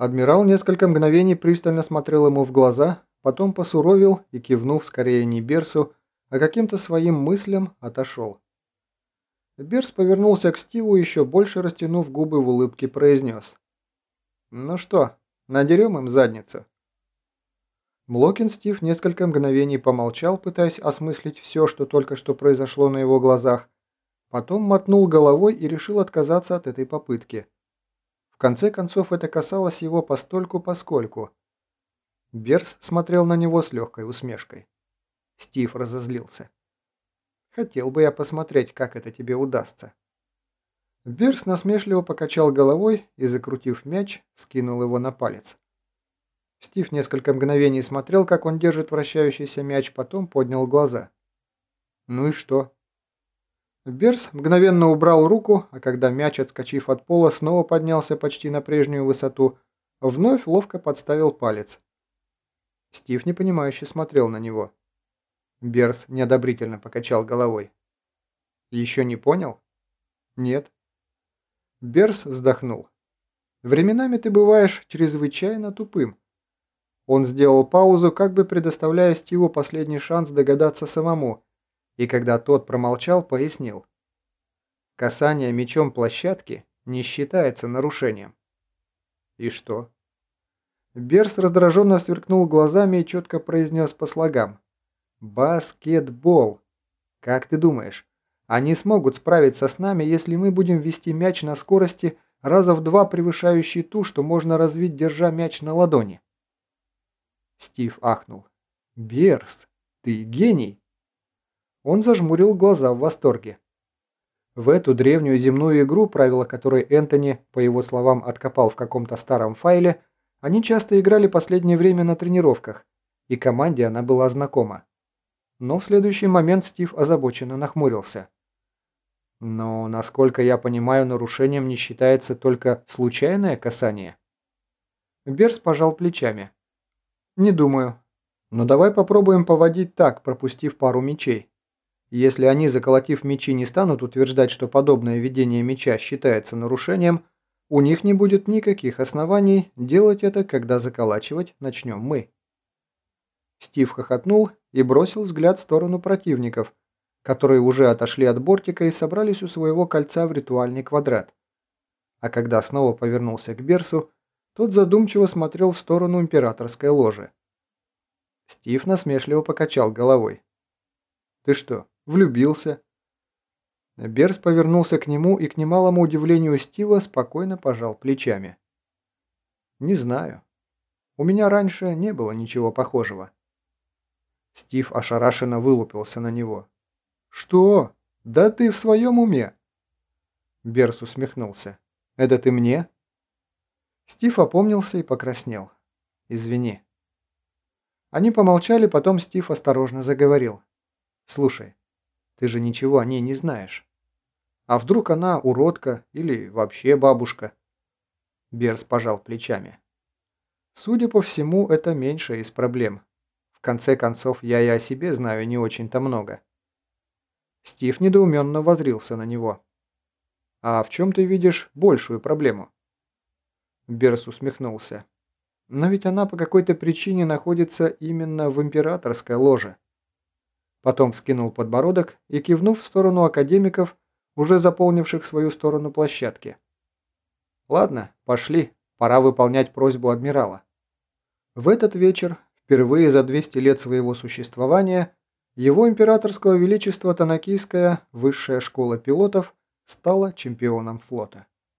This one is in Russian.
Адмирал несколько мгновений пристально смотрел ему в глаза, потом посуровил и, кивнув скорее не Берсу, а каким-то своим мыслям, отошел. Берс повернулся к Стиву еще больше растянув губы в улыбке, произнес. «Ну что, надерем им задницу?» Блокин Стив несколько мгновений помолчал, пытаясь осмыслить все, что только что произошло на его глазах, потом мотнул головой и решил отказаться от этой попытки. Конце концов, это касалось его постольку-поскольку. Берс смотрел на него с легкой усмешкой. Стив разозлился. Хотел бы я посмотреть, как это тебе удастся». Берс насмешливо покачал головой и, закрутив мяч, скинул его на палец. Стив несколько мгновений смотрел, как он держит вращающийся мяч, потом поднял глаза. «Ну и что?» Берс мгновенно убрал руку, а когда мяч, отскочив от пола, снова поднялся почти на прежнюю высоту, вновь ловко подставил палец. Стив непонимающе смотрел на него. Берс неодобрительно покачал головой. «Еще не понял?» «Нет». Берс вздохнул. «Временами ты бываешь чрезвычайно тупым». Он сделал паузу, как бы предоставляя Стиву последний шанс догадаться самому, и когда тот промолчал, пояснил. «Касание мечом площадки не считается нарушением». «И что?» Берс раздраженно сверкнул глазами и четко произнес по слогам. Баскетбол. Как ты думаешь, они смогут справиться с нами, если мы будем вести мяч на скорости раза в два превышающей ту, что можно развить, держа мяч на ладони? Стив ахнул. «Берс, ты гений!» Он зажмурил глаза в восторге. В эту древнюю земную игру, правила которой Энтони, по его словам, откопал в каком-то старом файле, они часто играли последнее время на тренировках, и команде она была знакома. Но в следующий момент Стив озабоченно нахмурился. Но, насколько я понимаю, нарушением не считается только случайное касание. Берс пожал плечами. Не думаю. Но давай попробуем поводить так, пропустив пару Если они, заколотив мечи, не станут утверждать, что подобное ведение меча считается нарушением, у них не будет никаких оснований делать это, когда заколачивать начнем мы. Стив хохотнул и бросил взгляд в сторону противников, которые уже отошли от бортика и собрались у своего кольца в ритуальный квадрат. А когда снова повернулся к Берсу, тот задумчиво смотрел в сторону императорской ложи. Стив насмешливо покачал головой. «Ты что, влюбился?» Берс повернулся к нему и, к немалому удивлению Стива, спокойно пожал плечами. «Не знаю. У меня раньше не было ничего похожего». Стив ошарашенно вылупился на него. «Что? Да ты в своем уме?» Берс усмехнулся. «Это ты мне?» Стив опомнился и покраснел. «Извини». Они помолчали, потом Стив осторожно заговорил. «Слушай, ты же ничего о ней не знаешь. А вдруг она уродка или вообще бабушка?» Берс пожал плечами. «Судя по всему, это меньшая из проблем. В конце концов, я и о себе знаю не очень-то много. Стив недоуменно возрился на него. «А в чем ты видишь большую проблему?» Берс усмехнулся. «Но ведь она по какой-то причине находится именно в императорской ложе». Потом вскинул подбородок и, кивнув в сторону академиков, уже заполнивших свою сторону площадки. «Ладно, пошли, пора выполнять просьбу адмирала». В этот вечер Впервые за 200 лет своего существования его императорского величества Танакийская высшая школа пилотов стала чемпионом флота.